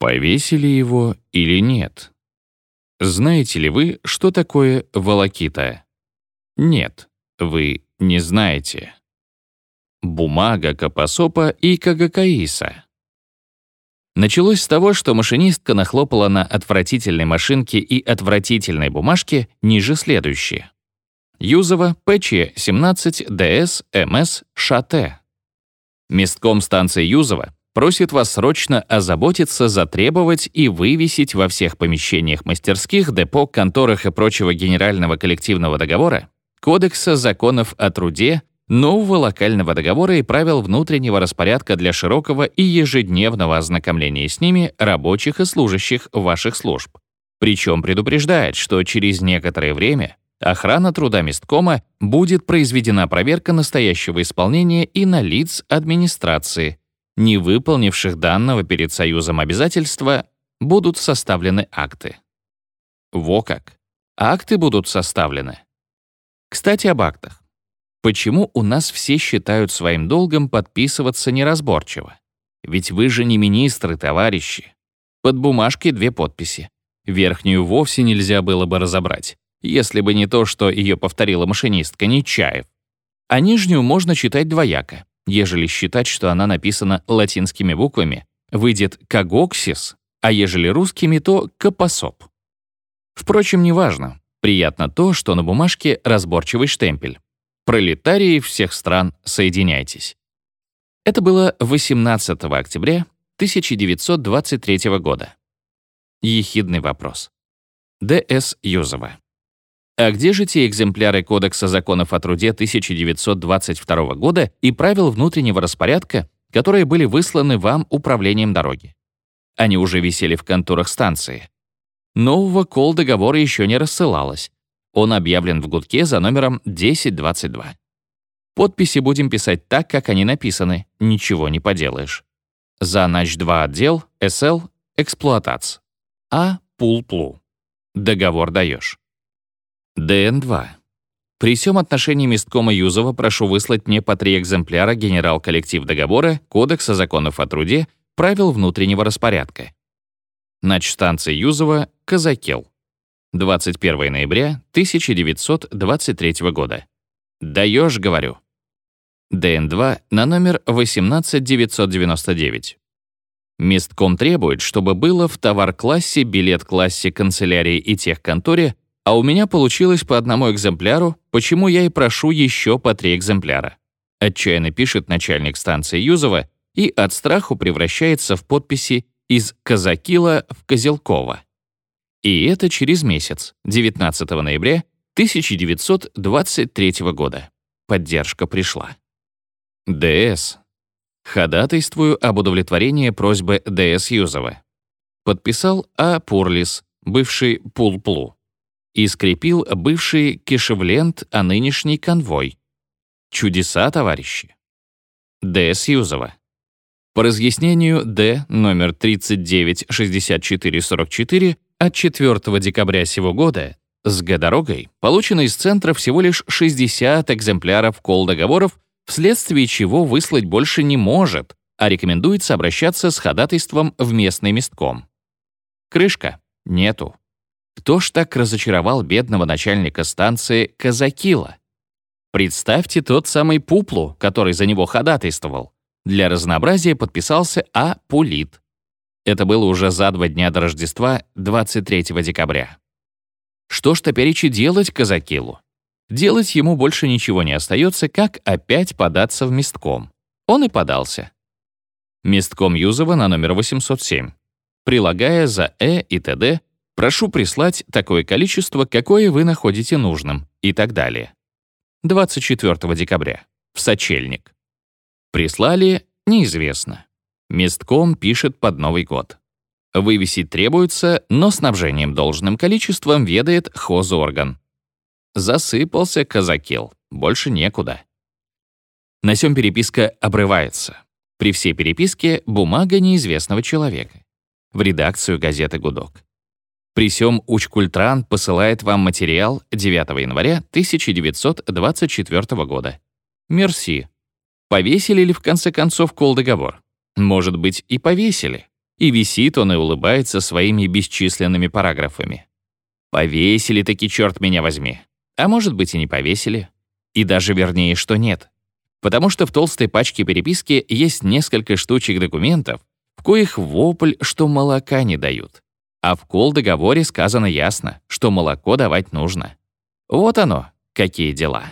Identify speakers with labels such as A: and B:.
A: Повесили его или нет? Знаете ли вы, что такое волокита? Нет, вы не знаете. Бумага Капасопа и Кагакаиса. Началось с того, что машинистка нахлопала на отвратительной машинке и отвратительной бумажке ниже следующее. Юзова, ПЧ-17, ДС, МС, ШАТ. Местком станции Юзова просит вас срочно озаботиться, затребовать и вывесить во всех помещениях мастерских, депо, конторах и прочего генерального коллективного договора Кодекса законов о труде, нового локального договора и правил внутреннего распорядка для широкого и ежедневного ознакомления с ними рабочих и служащих ваших служб. Причем предупреждает, что через некоторое время охрана труда месткома будет произведена проверка настоящего исполнения и на лиц администрации, не выполнивших данного перед Союзом обязательства, будут составлены акты. Во как. Акты будут составлены. Кстати, об актах. Почему у нас все считают своим долгом подписываться неразборчиво? Ведь вы же не министры, товарищи. Под бумажкой две подписи. Верхнюю вовсе нельзя было бы разобрать, если бы не то, что ее повторила машинистка Нечаев. А нижнюю можно читать двояко. Ежели считать, что она написана латинскими буквами, выйдет «кагоксис», а ежели русскими, то «капосоп». Впрочем, неважно. Приятно то, что на бумажке разборчивый штемпель. Пролетарии всех стран, соединяйтесь. Это было 18 октября 1923 года. Ехидный вопрос. Д.С. Юзова. А где же те экземпляры Кодекса законов о труде 1922 года и правил внутреннего распорядка, которые были высланы вам управлением дороги? Они уже висели в конторах станции. Нового кол-договора еще не рассылалось. Он объявлен в гудке за номером 1022. Подписи будем писать так, как они написаны, ничего не поделаешь. За нач 2 отдел, СЛ, эксплуатац. А, пул-плу. Договор даешь. ДН-2. При всем отношении месткома Юзова прошу выслать мне по три экземпляра генерал-коллектив договора, Кодекса законов о труде, правил внутреннего распорядка. Начстанция Юзова, Казакел. 21 ноября 1923 года. Даешь, говорю. ДН-2 на номер 18999. Местком требует, чтобы было в товар-классе, билет-классе канцелярии и техконторе а у меня получилось по одному экземпляру, почему я и прошу еще по три экземпляра. Отчаянно пишет начальник станции Юзова и от страху превращается в подписи из Казакила в Козелкова. И это через месяц, 19 ноября 1923 года. Поддержка пришла. ДС. Ходатайствую об удовлетворении просьбы ДС Юзова. Подписал А. Пурлис, бывший Пулплу и скрепил бывший Кишевлент, а нынешний конвой. Чудеса, товарищи. Д. Сьюзова. По разъяснению Д номер 396444 от 4 декабря сего года с Г-дорогой получено из центра всего лишь 60 экземпляров кол-договоров, вследствие чего выслать больше не может, а рекомендуется обращаться с ходатайством в местный местком. Крышка. Нету. Кто ж так разочаровал бедного начальника станции Казакила? Представьте тот самый Пуплу, который за него ходатайствовал. Для разнообразия подписался А. Пулит. Это было уже за два дня до Рождества, 23 декабря. Что ж теперь и делать Казакилу? Делать ему больше ничего не остается, как опять податься в местком. Он и подался. Местком Юзова на номер 807. Прилагая за Э и ТД Прошу прислать такое количество, какое вы находите нужным, и так далее. 24 декабря. В сочельник. Прислали — неизвестно. Местком пишет под Новый год. Вывесить требуется, но снабжением должным количеством ведает хозорган. Засыпался казакел, больше некуда. На сём переписка обрывается. При всей переписке бумага неизвестного человека. В редакцию газеты «Гудок». При сём Учкультран посылает вам материал 9 января 1924 года. Мерси. Повесили ли в конце концов кол-договор? Может быть, и повесили. И висит он и улыбается своими бесчисленными параграфами. Повесили таки, черт меня возьми. А может быть и не повесили. И даже вернее, что нет. Потому что в толстой пачке переписки есть несколько штучек документов, в коих вопль, что молока не дают. А в кол-договоре сказано ясно, что молоко давать нужно. Вот оно, какие дела.